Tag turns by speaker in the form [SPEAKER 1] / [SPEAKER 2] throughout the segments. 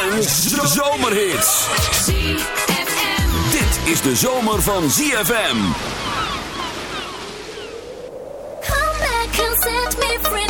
[SPEAKER 1] en zomerhits. ZFM. Dit is de zomer van ZFM.
[SPEAKER 2] Come back and set me free.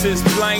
[SPEAKER 3] Texas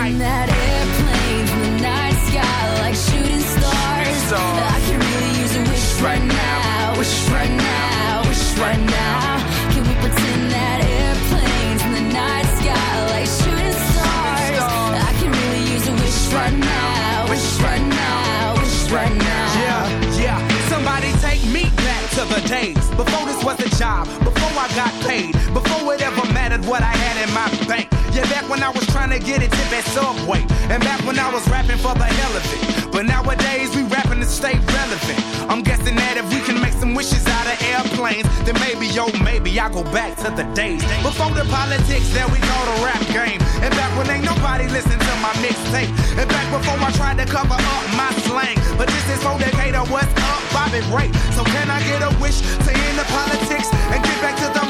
[SPEAKER 4] Night.
[SPEAKER 5] that airplanes in the night sky like shooting stars? stars. I can really use a wish right now, wish right now, wish right now. Can we pretend that airplanes in the night sky like shooting stars? I can really use a wish right now, wish right now, wish right now.
[SPEAKER 6] Yeah, yeah. Somebody take me back to the days before this was a job, before I got paid, before it ever was trying to get a tip at Subway, and back when I was rapping for the hell of it. But nowadays we rapping to stay relevant. I'm guessing that if we can make some wishes out of airplanes, then maybe, yo, maybe I go back to the days before the politics that we call the rap game, and back when ain't nobody listen to my mixtape, and back before I tried to cover up my slang. But this is for Decatur, what's up, Bobby Ray? So can I get a wish to end the politics and get back to the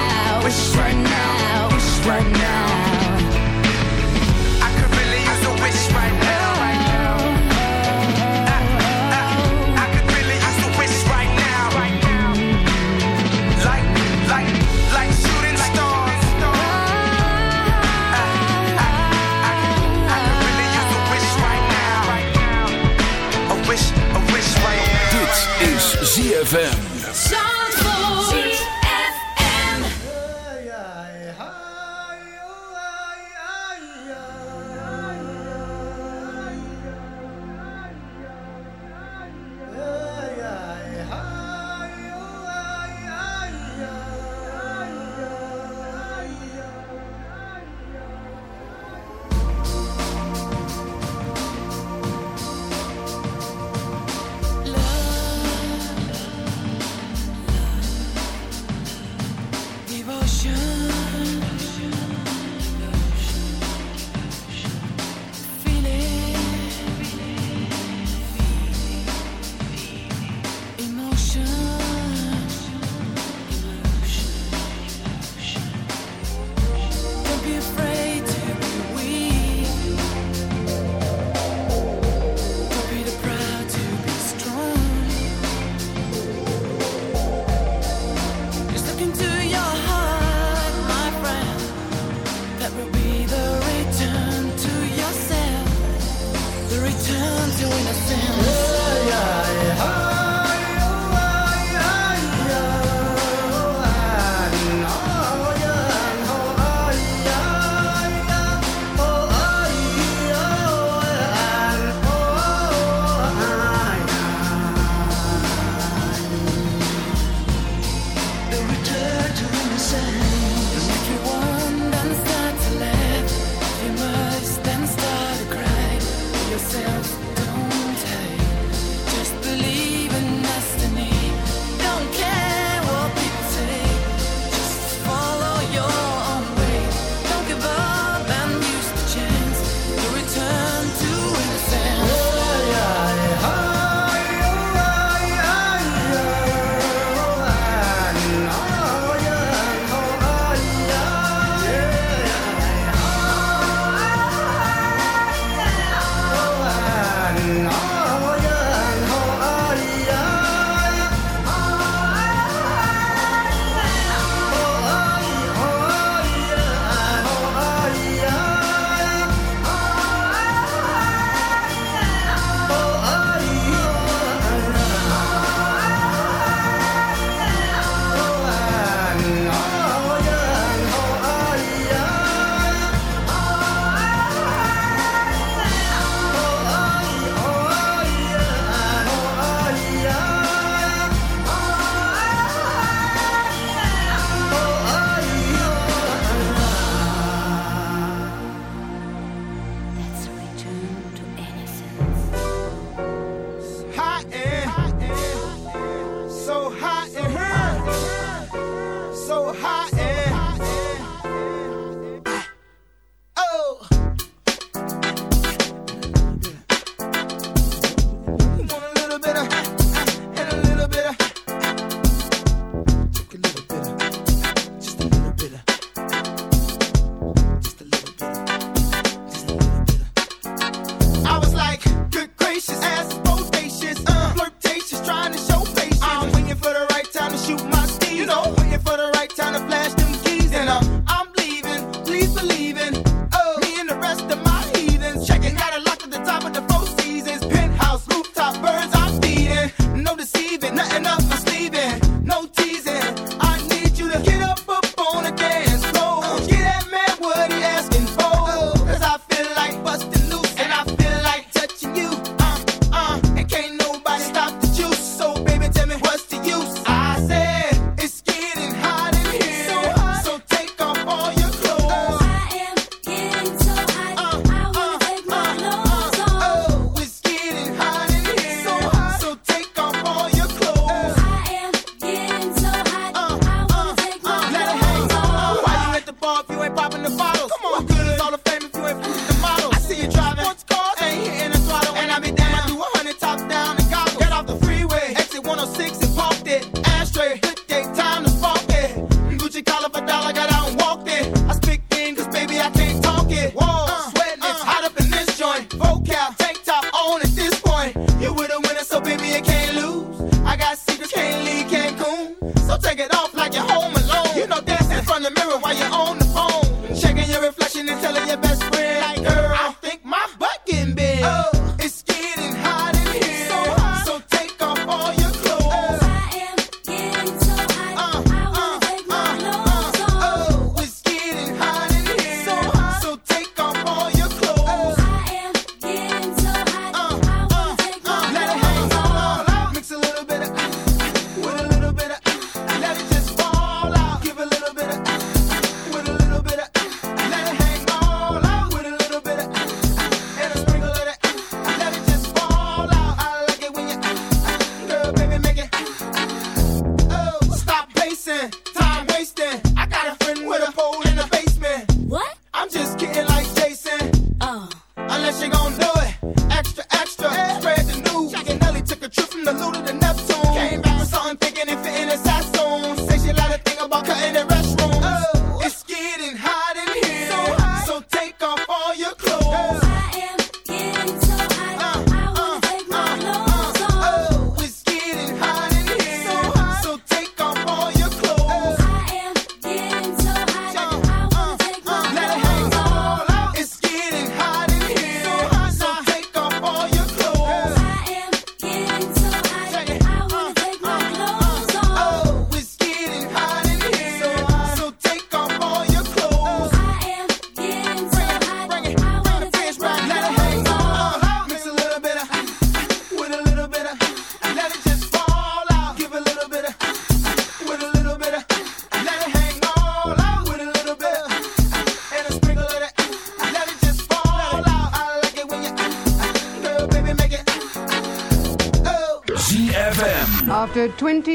[SPEAKER 7] ZFM.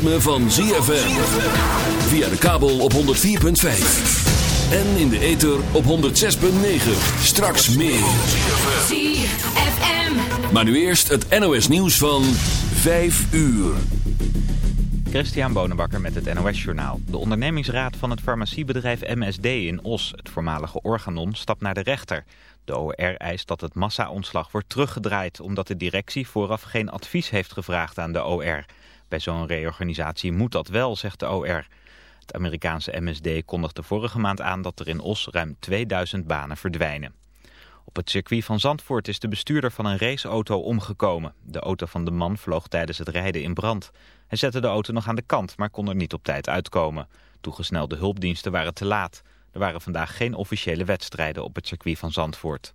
[SPEAKER 1] Ritme van ZFM. Via de kabel op 104.5. En in de ether op 106.9. Straks meer.
[SPEAKER 2] ZFM.
[SPEAKER 1] Maar nu eerst het NOS nieuws van 5 uur.
[SPEAKER 8] Christian Bonenbakker met het NOS Journaal. De ondernemingsraad van het farmaciebedrijf MSD in Os, het voormalige Organon, stapt naar de rechter. De OR eist dat het massa-ontslag wordt teruggedraaid... omdat de directie vooraf geen advies heeft gevraagd aan de OR. Bij zo'n reorganisatie moet dat wel, zegt de OR. Het Amerikaanse MSD kondigde vorige maand aan dat er in Os ruim 2000 banen verdwijnen. Op het circuit van Zandvoort is de bestuurder van een raceauto omgekomen. De auto van de man vloog tijdens het rijden in brand. Hij zette de auto nog aan de kant, maar kon er niet op tijd uitkomen. Toegesnelde hulpdiensten waren te laat. Er waren vandaag geen officiële wedstrijden op het circuit van Zandvoort.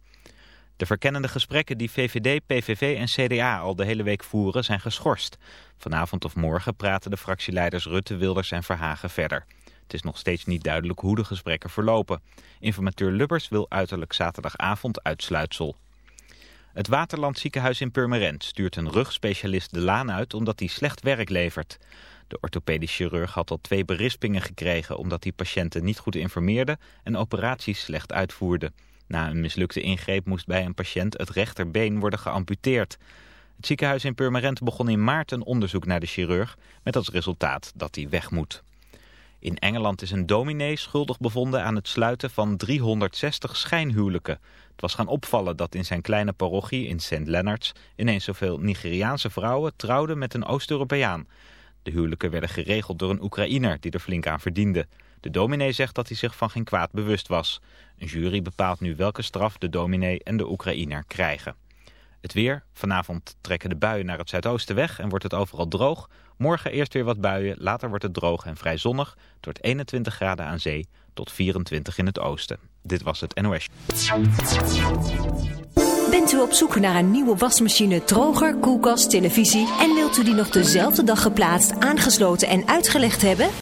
[SPEAKER 8] De verkennende gesprekken die VVD, PVV en CDA al de hele week voeren zijn geschorst. Vanavond of morgen praten de fractieleiders Rutte, Wilders en Verhagen verder. Het is nog steeds niet duidelijk hoe de gesprekken verlopen. Informateur Lubbers wil uiterlijk zaterdagavond uitsluitsel. Het Waterland ziekenhuis in Purmerend stuurt een rugspecialist de laan uit omdat hij slecht werk levert. De orthopedisch chirurg had al twee berispingen gekregen omdat hij patiënten niet goed informeerde en operaties slecht uitvoerde. Na een mislukte ingreep moest bij een patiënt het rechterbeen worden geamputeerd. Het ziekenhuis in Purmerend begon in maart een onderzoek naar de chirurg met als resultaat dat hij weg moet. In Engeland is een dominee schuldig bevonden aan het sluiten van 360 schijnhuwelijken. Het was gaan opvallen dat in zijn kleine parochie in St. Leonards ineens zoveel Nigeriaanse vrouwen trouwden met een Oost-Europeaan. De huwelijken werden geregeld door een Oekraïner die er flink aan verdiende. De dominee zegt dat hij zich van geen kwaad bewust was. Een jury bepaalt nu welke straf de dominee en de Oekraïner krijgen. Het weer. Vanavond trekken de buien naar het zuidoosten weg en wordt het overal droog. Morgen eerst weer wat buien, later wordt het droog en vrij zonnig. Wordt 21 graden aan zee tot 24 in het oosten. Dit was het NOS.
[SPEAKER 9] Bent u op zoek naar een nieuwe wasmachine, droger, koelkast, televisie... en wilt u die nog dezelfde dag geplaatst, aangesloten en uitgelegd hebben?